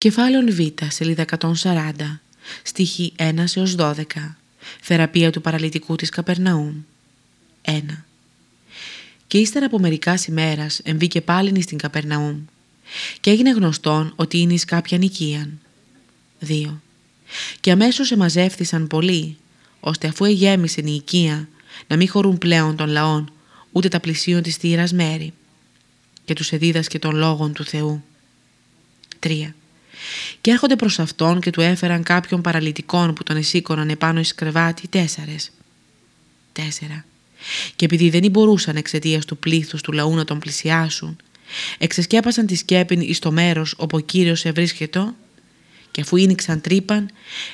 Κεφάλαιο Β, σελίδα 140, στίχη 1 έως 12, θεραπεία του παραλυτικού της Καπερναούμ. 1. Και ύστερα από μερικάς ημέρας εμβήκε πάλιν στην Καπερναούμ και έγινε γνωστόν ότι είναι εις κάποια νοικίαν. 2. Και αμέσως εμαζεύθησαν πολλοί, ώστε αφού εγέμισε η οικία να μην χωρούν πλέον των λαών ούτε τα πλησίον της θύρας μέρη και τους εδίδασκε των λόγων του Θεού. 3 και έρχονται προς αυτόν και του έφεραν κάποιον παραλυτικών που τον εσήκωναν επάνω εις κρεβάτι τέσσερες. Τέσσερα. Και επειδή δεν μπορούσαν εξαιτίας του πλήθους του λαού να τον πλησιάσουν, εξεσκέπασαν τη σκέπη εις το μέρος όπου ο Κύριος ευρίσκετο και αφού ίνιξαν τρύπαν,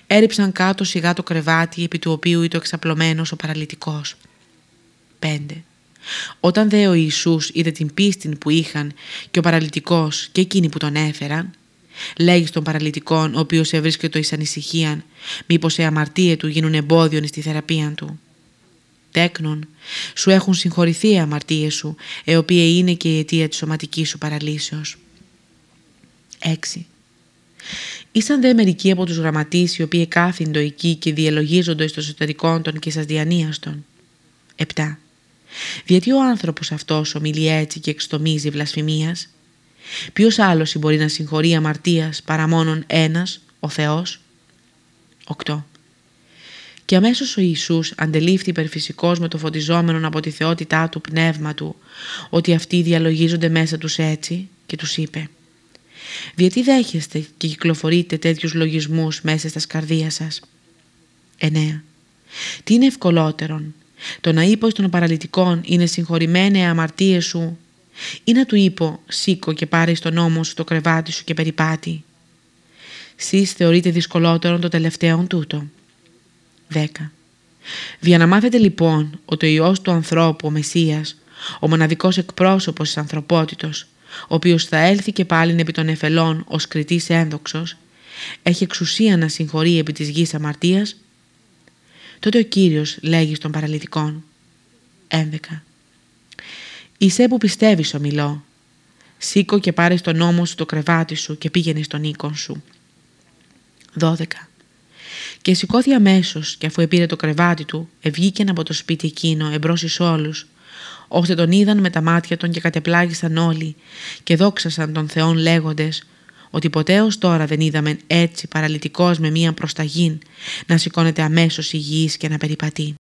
έριψαν κάτω σιγά το κρεβάτι επί του οποίου ήταν εξαπλωμένος ο παραλυτικός. 5. Όταν δε ο Ιησούς είδε την πίστη που είχαν και ο παραλυτικός και εκείνοι που τον έφεραν, Λέγεις στον παραλυτικόν, ο οποίος ευρίσκεται εις ανησυχίαν, μήπως οι αμαρτίες του γίνουν εμπόδιον στη θεραπεία του. Τέκνον, σου έχουν συγχωρηθεί οι αμαρτίες σου, οι οποίε είναι και η αιτία της σωματικής σου παραλύσεως. 6. Ήσαν δε μερικοί από τους γραμματείς οι οποίοι κάθιντο εκεί και διαλογίζονται στο εσωτερικό των και σας διανύαστον. 7. Γιατί ο άνθρωπος αυτός ομιλεί έτσι και εξτομίζει βλασφημίας, Ποιος άλλος μπορεί να συγχωρεί αμαρτίας παρά μόνον ένας, ο Θεός; 8. Και αμέσως ο Ιησούς αντελήφθη υπερφυσικός με το φωτιζόμενο από τη θεότητά του πνεύμα του ότι αυτοί διαλογίζονται μέσα τους έτσι και τους είπε «Γιατί δέχεστε και κυκλοφορείτε τέτοιους λογισμούς μέσα στα σκαρδία σας» 9. Τι είναι ευκολότερον, το να είπω των παραλυτικών είναι συγχωρημένε αμαρτίες σου ή να του είπω σήκω και πάρε στον νόμο σου το κρεβάτι σου και περιπάτη. Σεις θεωρείτε δυσκολότερο το τελευταίο τούτο. 10. Για να μάθετε λοιπόν ότι ο Υιός του ανθρώπου, ο Μεσσίας, ο μοναδικός εκπρόσωπος της ανθρωπότητος, ο οποίος θα έλθει και πάλιν επί των εφελών ως κριτής ένδοξος, έχει εξουσία να συγχωρεί επί της γης αμαρτίας, τότε ο Κύριος λέγει στον παραλυτικών. 11. Είσαι που πιστεύεις ομιλώ. Σήκω και πάρε στον νόμο σου το κρεβάτι σου και πήγαινε στον οίκον σου. 12. Και σηκώθη αμέσως και αφού επήρε το κρεβάτι του, ευγήκε από το σπίτι εκείνο εμπρός εις όλους, ώστε τον είδαν με τα μάτια των και κατεπλάγησαν όλοι και δόξασαν τον Θεόν λέγοντες ότι ποτέ ως τώρα δεν είδαμε έτσι παραλυτικός με μία προσταγήν να σηκώνεται αμέσως υγιής και να περιπατεί.